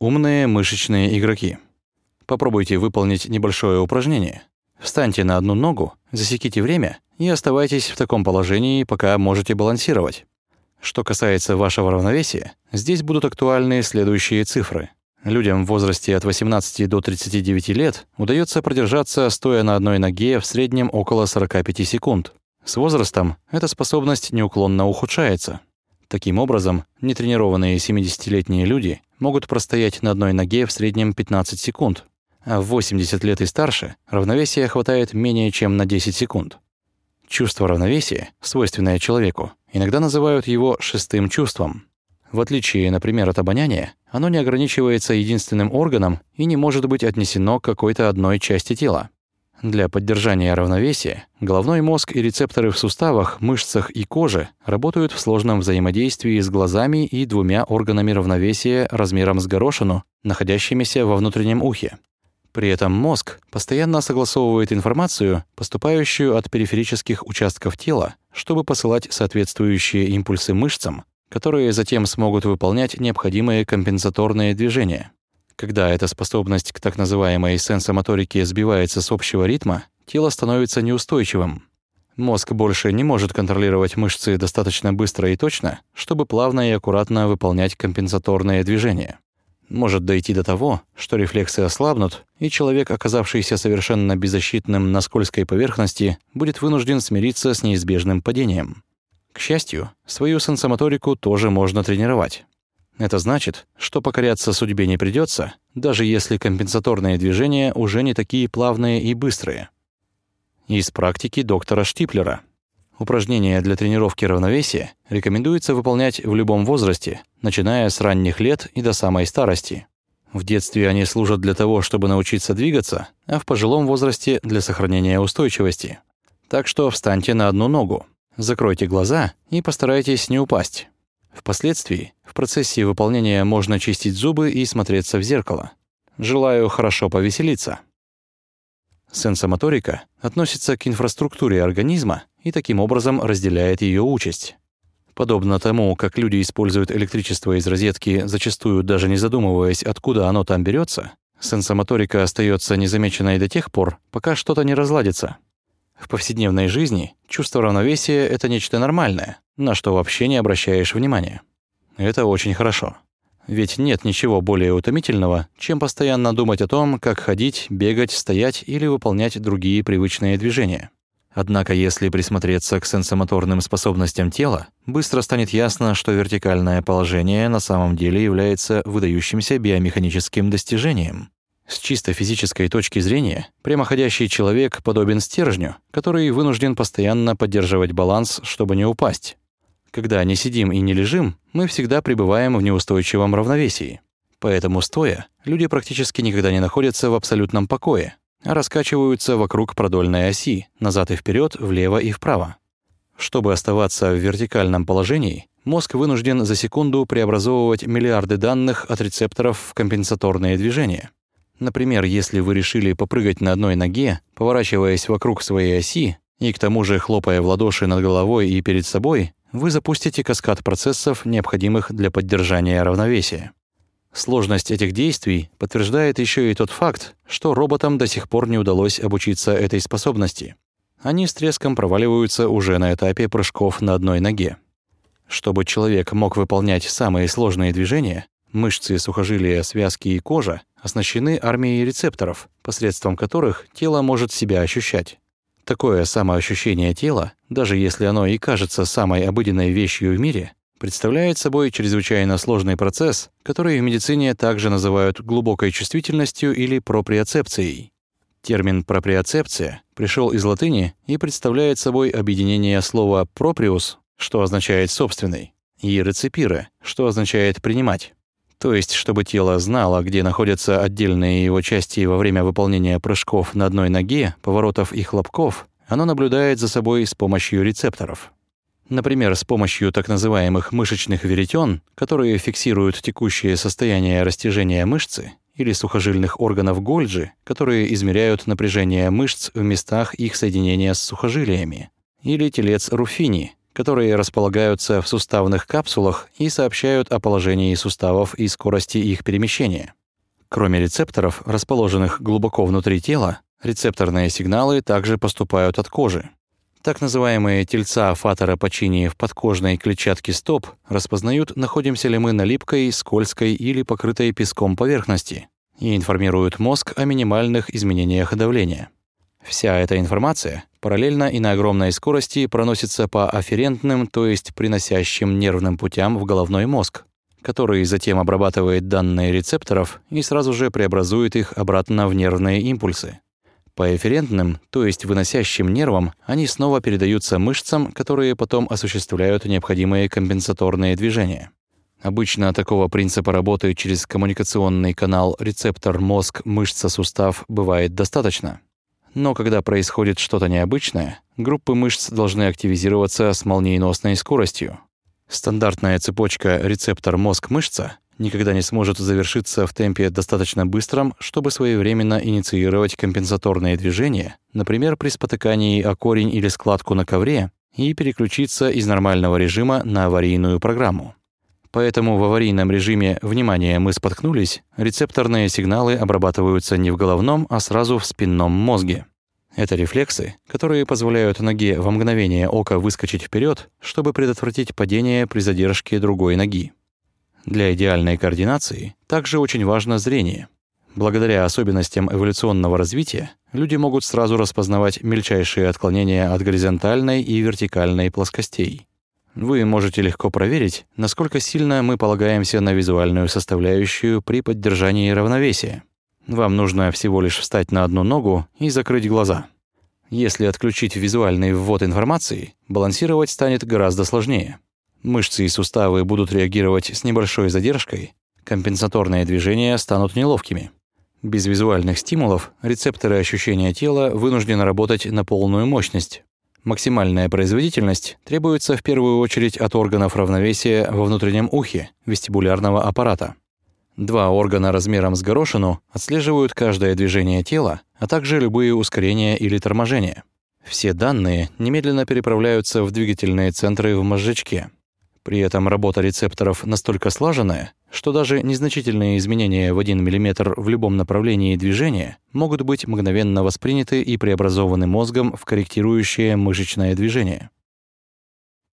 Умные мышечные игроки. Попробуйте выполнить небольшое упражнение. Встаньте на одну ногу, засеките время и оставайтесь в таком положении, пока можете балансировать. Что касается вашего равновесия, здесь будут актуальны следующие цифры. Людям в возрасте от 18 до 39 лет удается продержаться, стоя на одной ноге, в среднем около 45 секунд. С возрастом эта способность неуклонно ухудшается. Таким образом, нетренированные 70-летние люди могут простоять на одной ноге в среднем 15 секунд, а в 80 лет и старше равновесия хватает менее чем на 10 секунд. Чувство равновесия, свойственное человеку, иногда называют его шестым чувством. В отличие, например, от обоняния, оно не ограничивается единственным органом и не может быть отнесено к какой-то одной части тела. Для поддержания равновесия головной мозг и рецепторы в суставах, мышцах и коже работают в сложном взаимодействии с глазами и двумя органами равновесия размером с горошину, находящимися во внутреннем ухе. При этом мозг постоянно согласовывает информацию, поступающую от периферических участков тела, чтобы посылать соответствующие импульсы мышцам, которые затем смогут выполнять необходимые компенсаторные движения. Когда эта способность к так называемой сенсомоторике сбивается с общего ритма, тело становится неустойчивым. Мозг больше не может контролировать мышцы достаточно быстро и точно, чтобы плавно и аккуратно выполнять компенсаторные движения. Может дойти до того, что рефлексы ослабнут, и человек, оказавшийся совершенно беззащитным на скользкой поверхности, будет вынужден смириться с неизбежным падением. К счастью, свою сенсомоторику тоже можно тренировать. Это значит, что покоряться судьбе не придется, даже если компенсаторные движения уже не такие плавные и быстрые. Из практики доктора Штиплера. Упражнения для тренировки равновесия рекомендуется выполнять в любом возрасте, начиная с ранних лет и до самой старости. В детстве они служат для того, чтобы научиться двигаться, а в пожилом возрасте – для сохранения устойчивости. Так что встаньте на одну ногу, закройте глаза и постарайтесь не упасть. Впоследствии в процессе выполнения можно чистить зубы и смотреться в зеркало. Желаю хорошо повеселиться. Сенсомоторика относится к инфраструктуре организма и таким образом разделяет ее участь. Подобно тому, как люди используют электричество из розетки, зачастую даже не задумываясь, откуда оно там берется, сенсомоторика остается незамеченной до тех пор, пока что-то не разладится. В повседневной жизни чувство равновесия — это нечто нормальное, на что вообще не обращаешь внимания. Это очень хорошо. Ведь нет ничего более утомительного, чем постоянно думать о том, как ходить, бегать, стоять или выполнять другие привычные движения. Однако, если присмотреться к сенсомоторным способностям тела, быстро станет ясно, что вертикальное положение на самом деле является выдающимся биомеханическим достижением. С чисто физической точки зрения, прямоходящий человек подобен стержню, который вынужден постоянно поддерживать баланс, чтобы не упасть. Когда не сидим и не лежим, мы всегда пребываем в неустойчивом равновесии. Поэтому стоя, люди практически никогда не находятся в абсолютном покое, а раскачиваются вокруг продольной оси, назад и вперед, влево и вправо. Чтобы оставаться в вертикальном положении, мозг вынужден за секунду преобразовывать миллиарды данных от рецепторов в компенсаторные движения. Например, если вы решили попрыгать на одной ноге, поворачиваясь вокруг своей оси, и к тому же хлопая в ладоши над головой и перед собой, вы запустите каскад процессов, необходимых для поддержания равновесия. Сложность этих действий подтверждает еще и тот факт, что роботам до сих пор не удалось обучиться этой способности. Они с треском проваливаются уже на этапе прыжков на одной ноге. Чтобы человек мог выполнять самые сложные движения, мышцы, сухожилия, связки и кожа оснащены армией рецепторов, посредством которых тело может себя ощущать. Такое самоощущение тела, даже если оно и кажется самой обыденной вещью в мире, представляет собой чрезвычайно сложный процесс, который в медицине также называют глубокой чувствительностью или проприоцепцией. Термин проприоцепция пришел из латыни и представляет собой объединение слова proprius, что означает собственный, и реципире, что означает принимать. То есть, чтобы тело знало, где находятся отдельные его части во время выполнения прыжков на одной ноге, поворотов и хлопков, оно наблюдает за собой с помощью рецепторов. Например, с помощью так называемых мышечных веретен, которые фиксируют текущее состояние растяжения мышцы, или сухожильных органов Гольджи, которые измеряют напряжение мышц в местах их соединения с сухожилиями, или телец Руфини, которые располагаются в суставных капсулах и сообщают о положении суставов и скорости их перемещения. Кроме рецепторов, расположенных глубоко внутри тела, рецепторные сигналы также поступают от кожи. Так называемые тельца фатора Пачини в подкожной клетчатке стоп распознают, находимся ли мы на липкой, скользкой или покрытой песком поверхности, и информируют мозг о минимальных изменениях давления. Вся эта информация параллельно и на огромной скорости проносится по афферентным, то есть приносящим нервным путям в головной мозг, который затем обрабатывает данные рецепторов и сразу же преобразует их обратно в нервные импульсы. По эфферентным, то есть выносящим нервам, они снова передаются мышцам, которые потом осуществляют необходимые компенсаторные движения. Обычно такого принципа работы через коммуникационный канал рецептор-мозг-мышца-сустав бывает достаточно. Но когда происходит что-то необычное, группы мышц должны активизироваться с молниеносной скоростью. Стандартная цепочка рецептор-мозг-мышца никогда не сможет завершиться в темпе достаточно быстром, чтобы своевременно инициировать компенсаторные движения, например, при спотыкании о корень или складку на ковре, и переключиться из нормального режима на аварийную программу. Поэтому в аварийном режиме «внимание, мы споткнулись» рецепторные сигналы обрабатываются не в головном, а сразу в спинном мозге. Это рефлексы, которые позволяют ноге во мгновение ока выскочить вперед, чтобы предотвратить падение при задержке другой ноги. Для идеальной координации также очень важно зрение. Благодаря особенностям эволюционного развития люди могут сразу распознавать мельчайшие отклонения от горизонтальной и вертикальной плоскостей. Вы можете легко проверить, насколько сильно мы полагаемся на визуальную составляющую при поддержании равновесия. Вам нужно всего лишь встать на одну ногу и закрыть глаза. Если отключить визуальный ввод информации, балансировать станет гораздо сложнее. Мышцы и суставы будут реагировать с небольшой задержкой, компенсаторные движения станут неловкими. Без визуальных стимулов рецепторы ощущения тела вынуждены работать на полную мощность. Максимальная производительность требуется в первую очередь от органов равновесия во внутреннем ухе, вестибулярного аппарата. Два органа размером с горошину отслеживают каждое движение тела, а также любые ускорения или торможения. Все данные немедленно переправляются в двигательные центры в мозжечке. При этом работа рецепторов настолько слаженная, что даже незначительные изменения в 1 мм в любом направлении движения могут быть мгновенно восприняты и преобразованы мозгом в корректирующее мышечное движение.